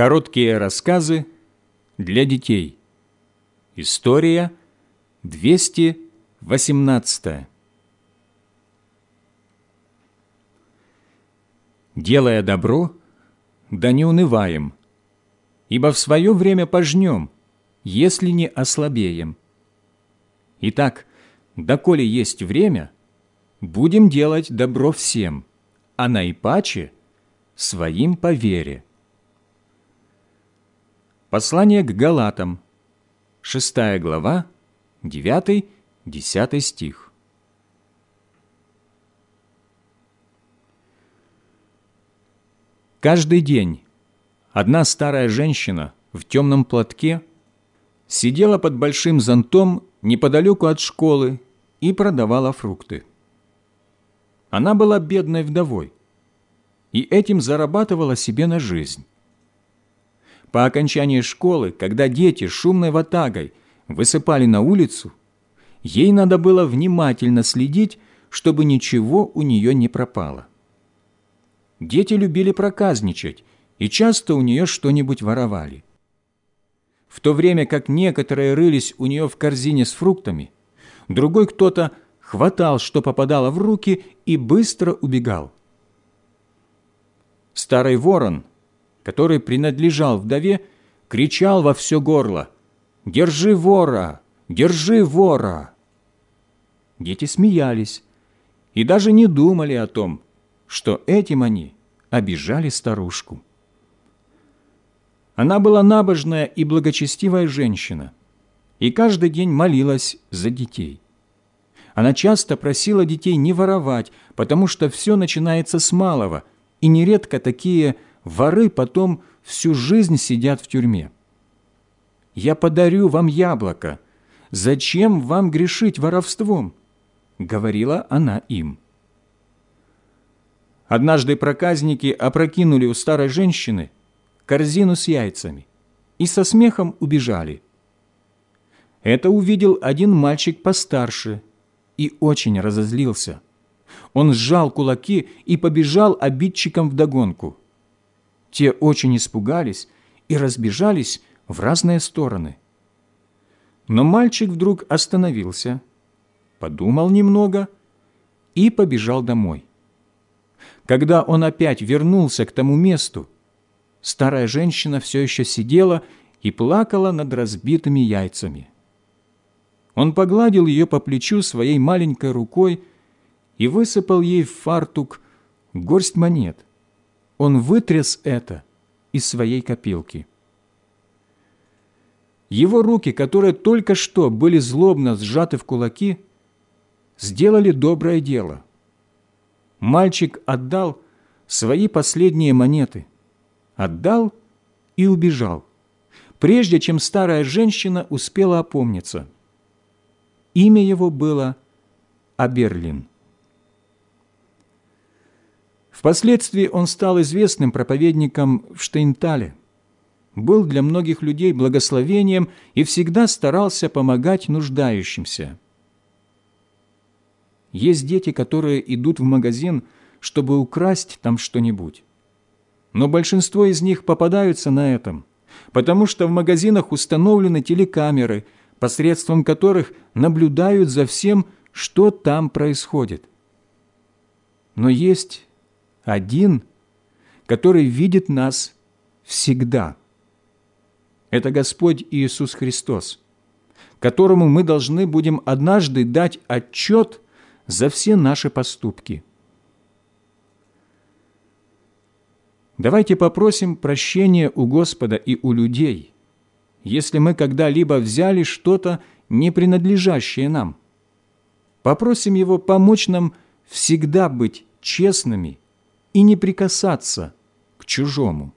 Короткие рассказы для детей. История 218. Делая добро, да не унываем, ибо в свое время пожнем, если не ослабеем. Итак, доколе есть время, будем делать добро всем, а наипаче – своим по вере. Послание к Галатам, 6 глава, 9-10 стих. Каждый день одна старая женщина в темном платке сидела под большим зонтом неподалеку от школы и продавала фрукты. Она была бедной вдовой и этим зарабатывала себе на жизнь. По окончании школы, когда дети шумной ватагой высыпали на улицу, ей надо было внимательно следить, чтобы ничего у нее не пропало. Дети любили проказничать, и часто у нее что-нибудь воровали. В то время как некоторые рылись у нее в корзине с фруктами, другой кто-то хватал, что попадало в руки, и быстро убегал. Старый ворон – который принадлежал вдове, кричал во все горло «Держи вора! Держи вора!» Дети смеялись и даже не думали о том, что этим они обижали старушку. Она была набожная и благочестивая женщина, и каждый день молилась за детей. Она часто просила детей не воровать, потому что все начинается с малого, и нередко такие – воры потом всю жизнь сидят в тюрьме. «Я подарю вам яблоко. Зачем вам грешить воровством?» — говорила она им. Однажды проказники опрокинули у старой женщины корзину с яйцами и со смехом убежали. Это увидел один мальчик постарше и очень разозлился. Он сжал кулаки и побежал обидчикам вдогонку. Те очень испугались и разбежались в разные стороны. Но мальчик вдруг остановился, подумал немного и побежал домой. Когда он опять вернулся к тому месту, старая женщина все еще сидела и плакала над разбитыми яйцами. Он погладил ее по плечу своей маленькой рукой и высыпал ей в фартук горсть монет – он вытряс это из своей копилки. Его руки, которые только что были злобно сжаты в кулаки, сделали доброе дело. Мальчик отдал свои последние монеты, отдал и убежал, прежде чем старая женщина успела опомниться. Имя его было Аберлин. Впоследствии он стал известным проповедником в Штейнтале, был для многих людей благословением и всегда старался помогать нуждающимся. Есть дети, которые идут в магазин, чтобы украсть там что-нибудь. Но большинство из них попадаются на этом, потому что в магазинах установлены телекамеры, посредством которых наблюдают за всем, что там происходит. Но есть один, который видит нас всегда. Это Господь Иисус Христос, которому мы должны будем однажды дать отчет за все наши поступки. Давайте попросим прощения у Господа и у людей, если мы когда-либо взяли что-то, не принадлежащее нам. Попросим Его помочь нам всегда быть честными и не прикасаться к чужому.